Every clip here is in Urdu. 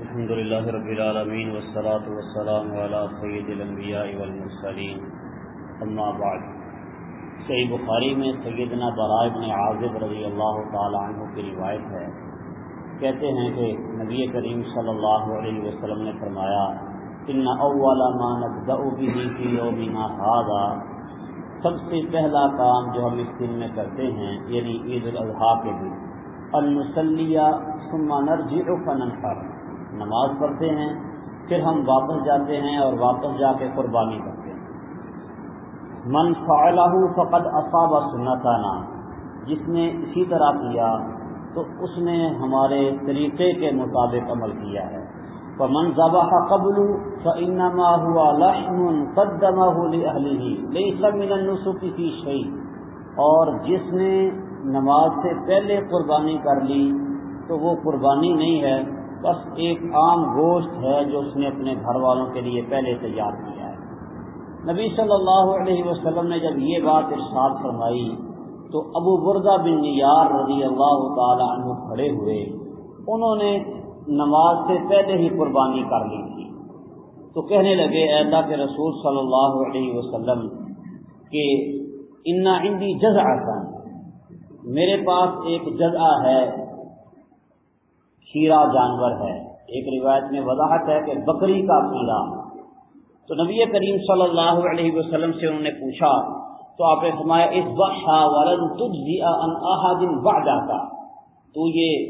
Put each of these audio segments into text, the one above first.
الحمد لله رب العالمين والصلاة والسلام على سيد الانبياء والمرسلين. اما بعد، صحیح بخاری میں سیدنا براء بن عازب رضی اللہ تعالی عنہ کی روایت ہے۔ کہتے ہیں کہ نبی کریم صلی اللہ علیہ وسلم نے فرمایا، ان اول ما نبدا به في يومنا هذا سب سے پہلا کام جو ہم اس دن میں کرتے ہیں یعنی عید الاضحیٰ کے دن المسلیہ ثم نرجع فننحر۔ نماز پڑھتے ہیں، پھر ہم واپس جاتے ہیں اور واپس جا کے قربانی کرتے ہیں۔ من فعلہ فقد اصاب سنتانا۔ جس نے اسی طرح کیا، تو اس نے ہمارے طریقے کے مطابق عمل کیا ہے۔ فمن ذبح قبل فانما هو لحم قدمه لاهله ليس من النسك في شيء۔ اور جس نے نماز سے پہلے قربانی کر لی، تو وہ قربانی نہیں ہے۔ بس ایک عام گوشت ہے جو اس نے اپنے گھر والوں کے لیے پہلے تیار کیا ہے۔ نبی صلی اللہ علیہ وسلم نے جب یہ بات ارشاد فرمائی تو ابو بردہ بن نیار رضی اللہ تعالی عنہ کھڑے ہوئے۔ انہوں نے نماز سے پہلے ہی قربانی کر لی تھی۔ تو کہنے لگے اللہ کے رسول صلی اللہ علیہ وسلم، کہ انا ہندی جزا میرے پاس ایک جزا ہے۔ کھیرا جانور ہے۔ ایک روایت میں وضاحت ہے کہ بکری کا کھیرا تو نبی کریم صلی اللہ علیہ وسلم سے انہوں نے پوچھا، تو آپ نے فرمایا اس بخشا ورن تجن بڑھ جاتا تو یہ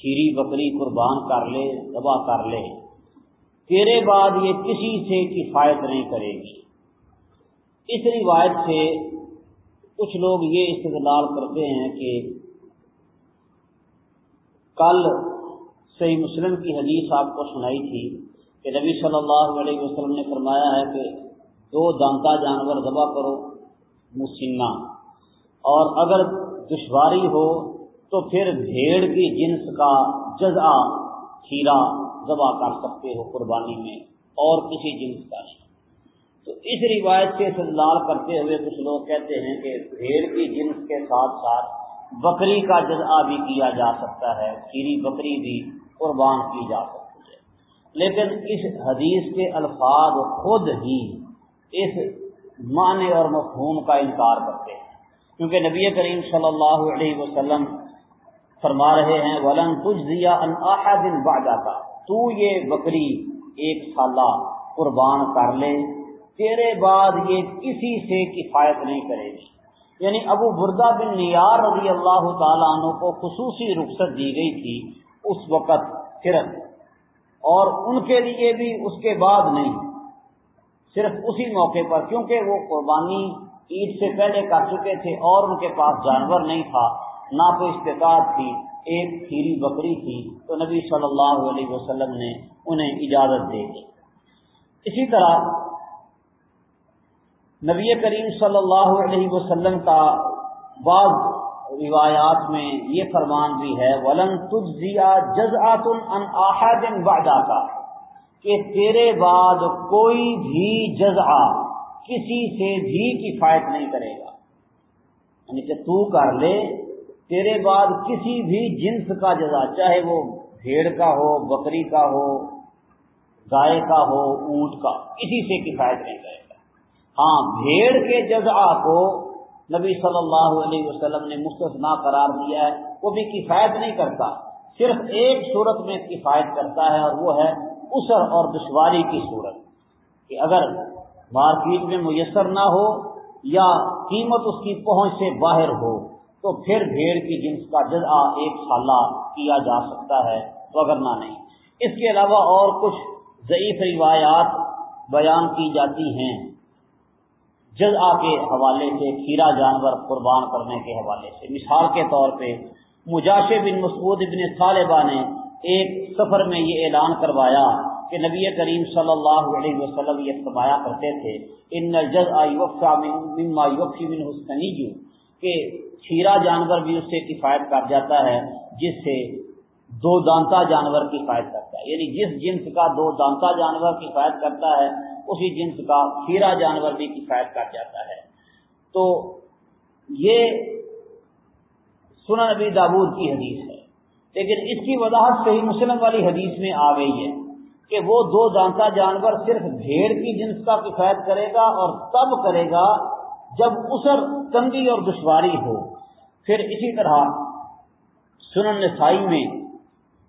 کھیری بکری قربان کر لے دبا کر لے۔ تیرے بعد یہ کسی سے کفایت نہیں کرے گی۔ اس روایت سے کچھ لوگ یہ استدلال کرتے ہیں کہ کل صحیح مسلم کی حدیث آپ کو سنائی تھی کہ نبی صلی اللہ علیہ وسلم نے فرمایا ہے کہ دو دانتا جانور ذبح کرو مسینہ اور اگر دشواری ہو تو پھر بھیڑ کی جنس کا جزا کھیرا ذبح کر سکتے ہو قربانی میں اور کسی جنس کا۔ تو اس روایت سے استدلال کرتے ہوئے کچھ لوگ کہتے ہیں کہ بھیڑ کی جنس کے ساتھ ساتھ بکری کا جزا بھی کیا جا سکتا ہے، کھیری بکری بھی قربان کی جا سکتی ہے۔ لیکن اس حدیث کے الفاظ خود ہی اس معنی اور مفہوم کا انکار کرتے ہیں۔ کیونکہ نبی کریم صلی اللہ علیہ وسلم فرما رہے ہیں، ولن کچھ دیا دن با جاتا تو یہ بکری ایک سالہ قربان کر لے، تیرے بعد یہ کسی سے کفایت نہیں کرے گی۔ یعنی ابو بردا بن نیار رضی اللہ تعالیٰ عنہ کو خصوصی رخصت دی گئی تھی اس وقت صرف۔ اور ان کے لیے بھی اس کے بعد نہیں۔ صرف اسی موقع پر، کیونکہ وہ قربانی عید سے پہلے کر چکے تھے اور ان کے پاس جانور نہیں تھا، نہ کوئی استطاعت تھی، ایک کھیری بکری تھی۔ تو نبی صلی اللہ علیہ وسلم نے انہیں اجازت دے دی۔ اسی طرح نبی کریم صلی اللہ علیہ وسلم کا بعض روایات میں یہ فرمان بھی ہے، ولن تجزیا جزآت ان احد بعد کہ تیرے بعد کوئی بھی جزا کسی سے بھی کفایت نہیں کرے گا۔ یعنی کہ تو کر لے، تیرے بعد کسی بھی جنس کا جزا چاہے وہ بھیڑ کا ہو، بکری کا ہو، گائے کا ہو، اونٹ کا، کسی سے کفایت نہیں کرے گا۔ ہاں بھیڑ کے جزا کو نبی صلی اللہ علیہ وسلم نے مستثنا قرار دیا ہے، وہ بھی کفایت نہیں کرتا۔ صرف ایک صورت میں کفایت کرتا ہے اور وہ ہے اسر اور دشواری کی صورت۔ کہ اگر مارکیٹ میں میسر نہ ہو یا قیمت اس کی پہنچ سے باہر ہو، تو پھر بھیڑ کی جنس کا جزا ایک سالہ کیا جا سکتا ہے وغیرہ نہیں۔ اس کے علاوہ اور کچھ ضعیف روایات بیان کی جاتی ہیں۔ جزا کے حوالے سے، کھیرا جانور قربان کرنے کے حوالے سے۔ مثال کے طور پہ مجاش بن مسعود بن صالبہ نے ایک سفر میں یہ اعلان کروایا کہ نبی کریم صلی اللہ علیہ وسلم یہ فرمایا کرتے تھے، ان جز مما یوفی حسنی کہ کھیرا جانور بھی اس سے کفایت کر جاتا ہے، جس سے دو دانتا جانور کفایت کرتا ہے۔ یعنی جس جنس کا دو دانتا جانور کفایت کرتا ہے اسی جنس کا کھیرا جانور بھی کفایت کر جاتا ہے۔ تو یہ سنا نبی دابود کی حدیث ہے۔ لیکن اس کی وضاحت صحیح مسلم والی حدیث میں آ گئی ہے کہ وہ دو دانتا جانور صرف بھیڑ کی جنس کا کفایت کرے گا اور تب کرے گا جب اسر تنگی اور دشواری ہو۔ پھر اسی طرح سنن نسائی میں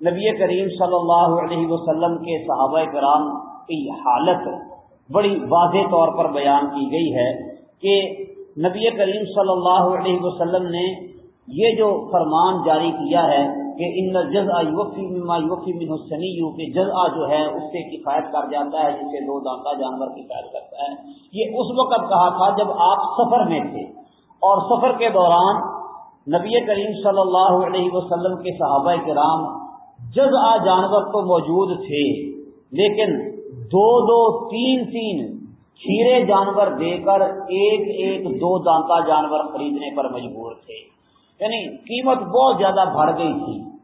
نبی کریم صلی اللہ علیہ وسلم کے صحابہ کرام کی حالت بڑی واضح طور پر بیان کی گئی ہے کہ نبی کریم صلی اللہ علیہ وسلم نے یہ جو فرمان جاری کیا ہے کہ ان جز آفی مما یوفی من حسنی یو کہ جز جو ہے اس سے کفایت کر جاتا ہے، جسے دو دانتا جانور کفایت کرتا ہے۔ یہ اس وقت کہا تھا جب آپ سفر میں تھے۔ اور سفر کے دوران نبی کریم صلی اللہ علیہ وسلم کے صحابہ کرام جز جانور تو موجود تھے، لیکن دو دو تین تین کھیرے جانور دے کر ایک ایک دو دانتا جانور خریدنے پر مجبور تھے۔ یعنی قیمت بہت زیادہ بڑھ گئی تھی۔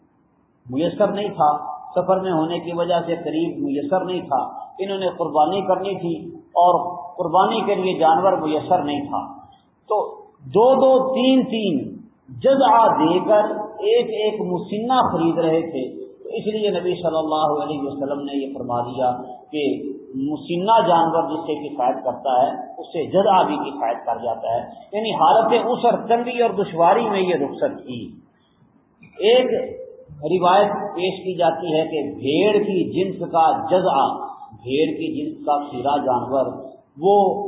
میسر نہیں تھا۔ سفر میں ہونے کی وجہ سے قریب میسر نہیں تھا۔ انہوں نے قربانی کرنی تھی اور قربانی کے لیے جانور میسر نہیں تھا۔ تو دو دو تین تین جزا دے کر ایک ایک مسینہ خرید رہے تھے۔ تو اس لیے نبی صلی اللہ علیہ وسلم نے یہ فرما دیا کہ مسینہ جانور جس سے کفایت کرتا ہے، اس سے جزا بھی کفایت کر جاتا ہے۔ یعنی حالت اسر تنگی اور دشواری میں یہ رخصت تھی۔ ایک روایت پیش کی جاتی ہے کہ بھیڑ کی جنس کا جزا بھیڑ کی جنس کا سیرا جانور، وہ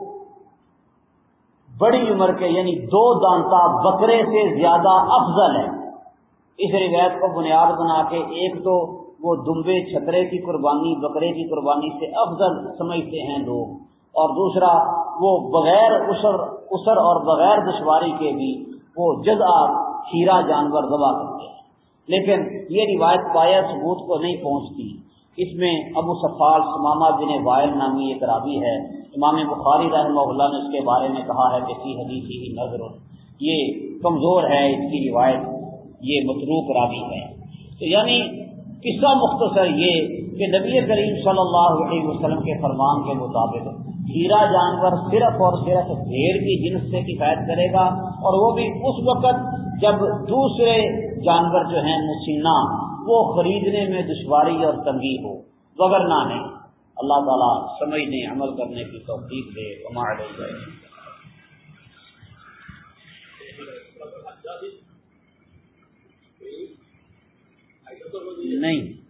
بڑی عمر کے یعنی دو دانتا بکرے سے زیادہ افضل ہے اس روایت کو بنیاد بنا کے ایک تو وہ دمبے چھترے کی قربانی، بکرے کی قربانی سے افضل سمجھتے ہیں لوگ۔ اور دوسرا، وہ بغیر اسر اسر اور بغیر دشواری کے بھی وہ جزا کھیرا جانور دبا کرتے ہیں۔ لیکن یہ روایت پایا ثبوت کو نہیں پہنچتی۔ اس میں ابو سفال سماما بن وائل نامی ایک رابی ہے۔ امام بخاری رحمہ اللہ نے اس کے بارے میں کہا ہے کہ سی حدیث ہی نظر۔ یہ کمزور ہے اس کی روایت، یہ متروک راوی ہے۔ تو یعنی قصہ مختصر یہ کہ نبی کریم صلی اللہ علیہ وسلم کے فرمان کے مطابق ہیرا جانور صرف اور صرف بھیڑ کی جنس سے کفایت کرے گا اور وہ بھی اس وقت جب دوسرے جانور جو ہیں مسینہ وہ خریدنے میں دشواری اور تنگی ہو۔ وغیرہ نہیں اللہ تعالیٰ سمجھنے، عمل کرنے کی توفیق دے۔ ہمارے نہیں